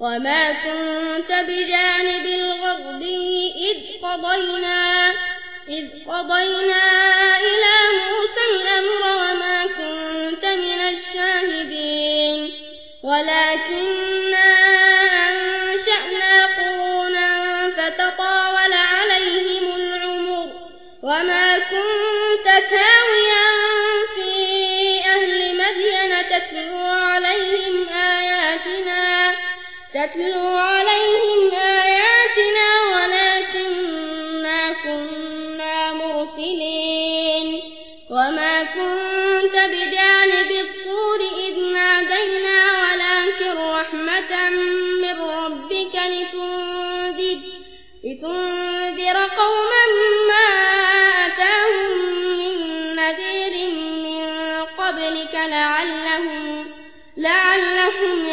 وما كنت بجانب الغربي إذ قضينا إذ قضينا إلى موسى الأمر وما كنت من الشاهدين. ولكننا أنشأنا قرونا فتطاول عليهم العمر وما كنت ثاويا تتلو عليهم آياتنا ولكننا كنا مرسلين وما كنت بجانب الطور إذ نادينا ولكن رحمة من ربك لتنذر, لتنذر قوما ما أتاهم من نذير من قبلك لعلهم لعلهم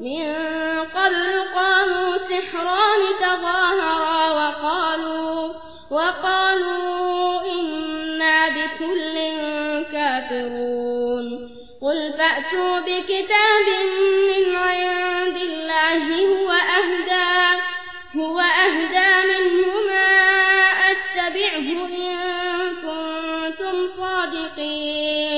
من قبل قالوا سحران تظاهرا وقالوا وقالوا إنا بكل كافرون قل فأتوا بكتاب من عند الله هو أهدى هو أهدى منهما أتبعه إن كنتم صادقين